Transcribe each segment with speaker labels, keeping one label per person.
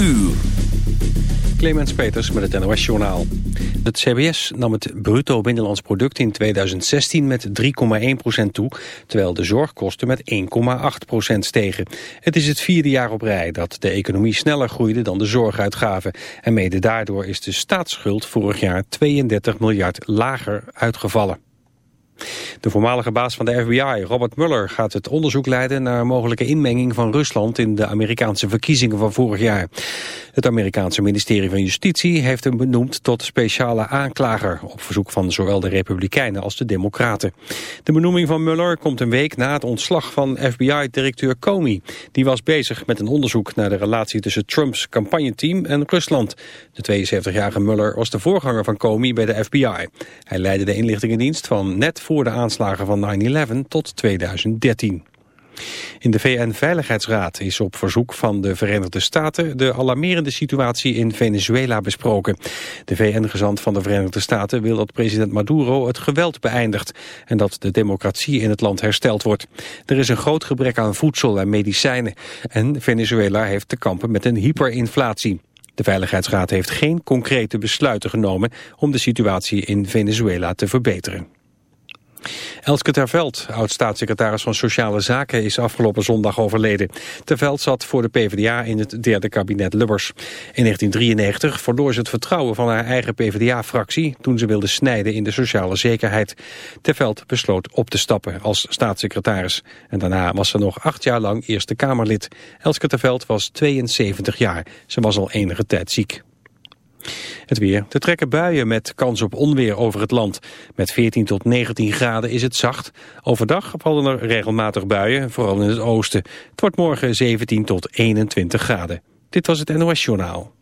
Speaker 1: uur.
Speaker 2: Clemens Peters met het NOS-journaal. Het CBS nam het bruto binnenlands product in 2016 met 3,1% toe... terwijl de zorgkosten met 1,8% stegen. Het is het vierde jaar op rij dat de economie sneller groeide dan de zorguitgaven. En mede daardoor is de staatsschuld vorig jaar 32 miljard lager uitgevallen. De voormalige baas van de FBI, Robert Mueller, gaat het onderzoek leiden naar mogelijke inmenging van Rusland in de Amerikaanse verkiezingen van vorig jaar. Het Amerikaanse ministerie van Justitie heeft hem benoemd tot speciale aanklager op verzoek van zowel de Republikeinen als de Democraten. De benoeming van Mueller komt een week na het ontslag van FBI-directeur Comey. Die was bezig met een onderzoek naar de relatie tussen Trumps campagneteam en Rusland. De 72-jarige Mueller was de voorganger van Comey bij de FBI. Hij leidde de inlichtingendienst van net voor de aanslagen van 9-11 tot 2013. In de VN-veiligheidsraad is op verzoek van de Verenigde Staten de alarmerende situatie in Venezuela besproken. De VN-gezant van de Verenigde Staten wil dat president Maduro het geweld beëindigt en dat de democratie in het land hersteld wordt. Er is een groot gebrek aan voedsel en medicijnen en Venezuela heeft te kampen met een hyperinflatie. De Veiligheidsraad heeft geen concrete besluiten genomen om de situatie in Venezuela te verbeteren. Elske Terveld, oud-staatssecretaris van Sociale Zaken, is afgelopen zondag overleden. Terveld zat voor de PvdA in het derde kabinet Lubbers. In 1993 verloor ze het vertrouwen van haar eigen PvdA-fractie... toen ze wilde snijden in de sociale zekerheid. Terveld besloot op te stappen als staatssecretaris. En daarna was ze nog acht jaar lang Eerste Kamerlid. Elske Terveld was 72 jaar. Ze was al enige tijd ziek. Het weer. Er trekken buien met kans op onweer over het land. Met 14 tot 19 graden is het zacht. Overdag vallen er regelmatig buien, vooral in het oosten. Het wordt morgen 17 tot 21 graden. Dit was het NOS Journaal.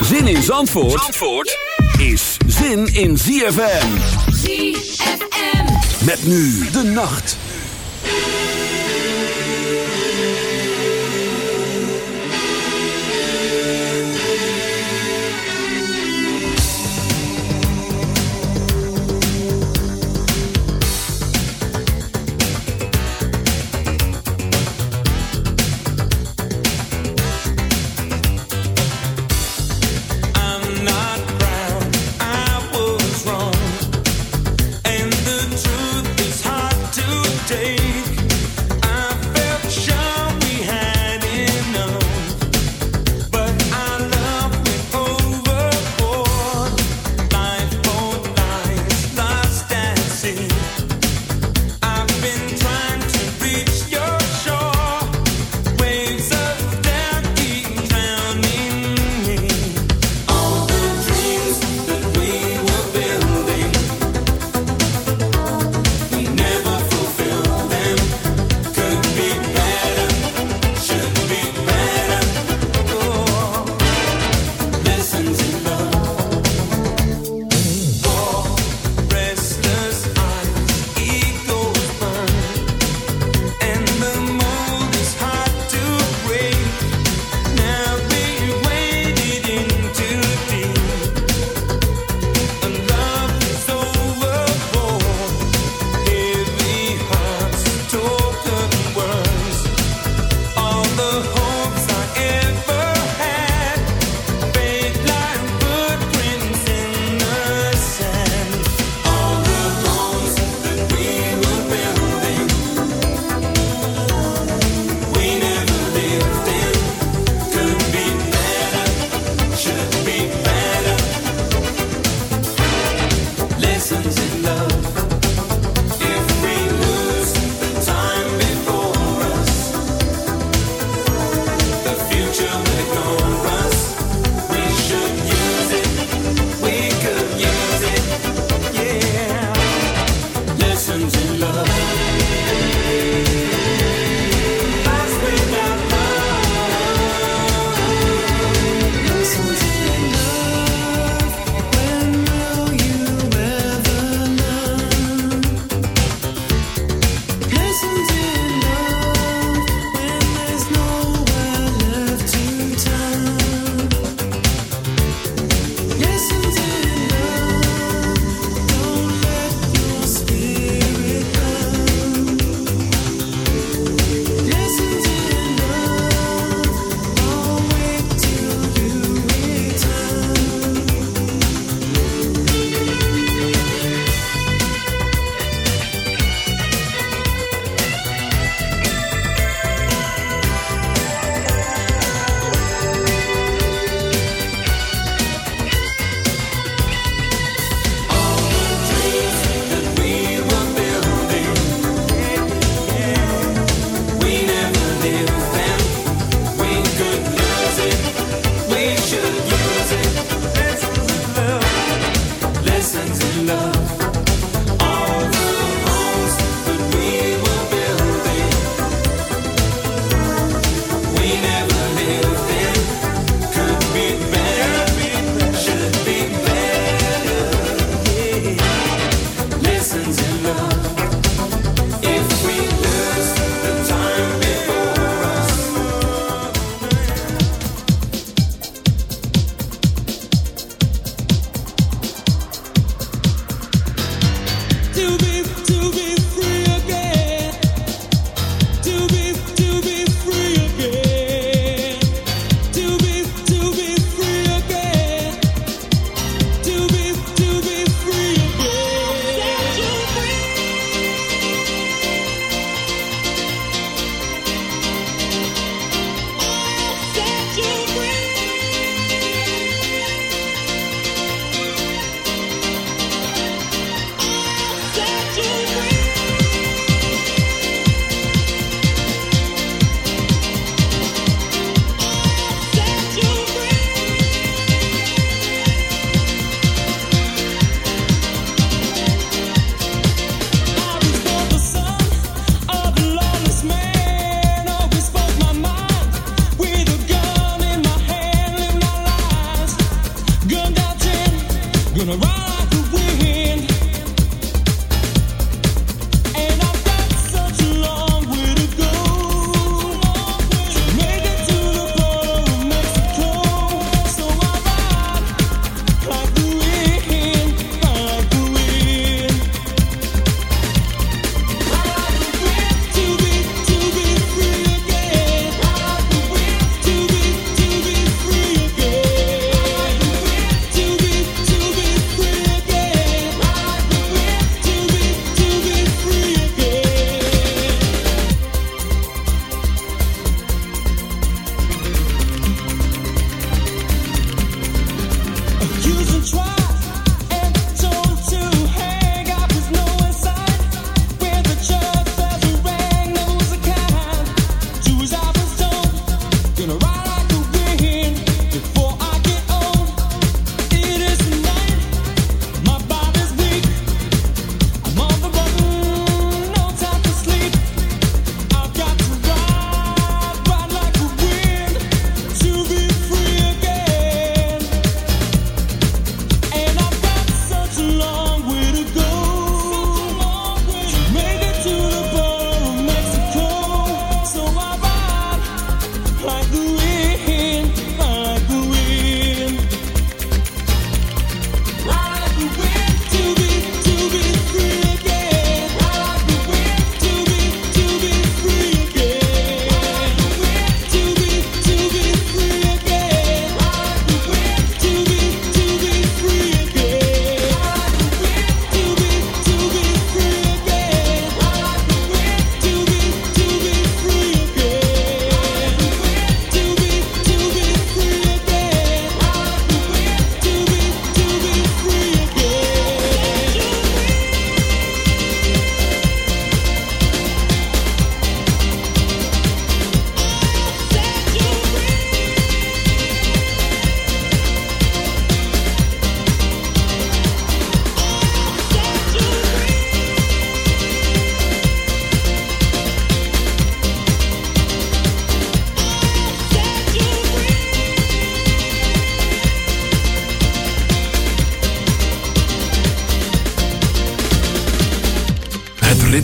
Speaker 1: Zin in Zandvoort, Zandvoort is zin in ZFM. ZFM. Met nu de nacht.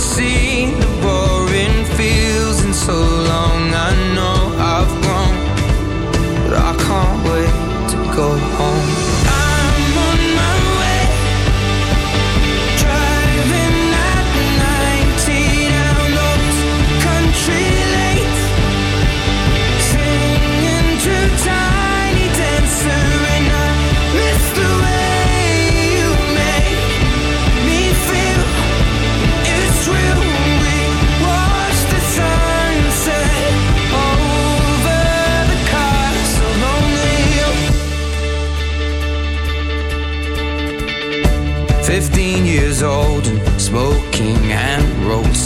Speaker 3: see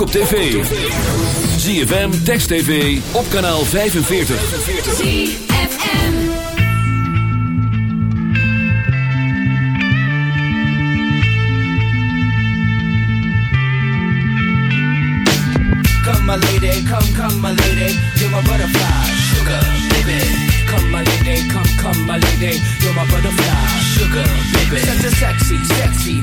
Speaker 1: Op tv. ZFM, Text TV, op kanaal 45.
Speaker 4: Come my lady, come, come my lady, you're my butterfly, sugar, baby. Come my lady, come, come my lady, you're my butterfly, sugar. Such a sexy, sexy,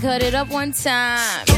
Speaker 5: Cut it up one time.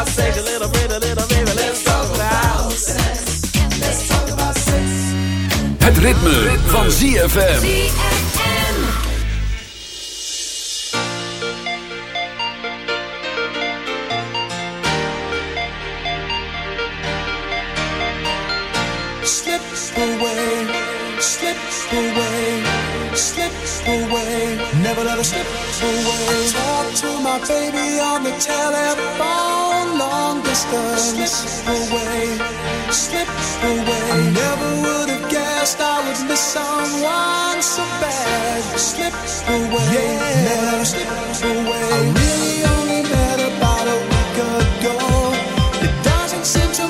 Speaker 6: about sex. A little bit, a little bit, let's talk about sex. Let's talk about sex.
Speaker 1: Het ritme, ritme. van ZFM.
Speaker 6: Slips away, slips away, slips away. Never let her slip away. I talk to my baby on the telephone. distance away, slip away. I never would have guessed I would miss someone so bad. Slip away, yeah. never slip away. I really only met about a week ago. It doesn't seem to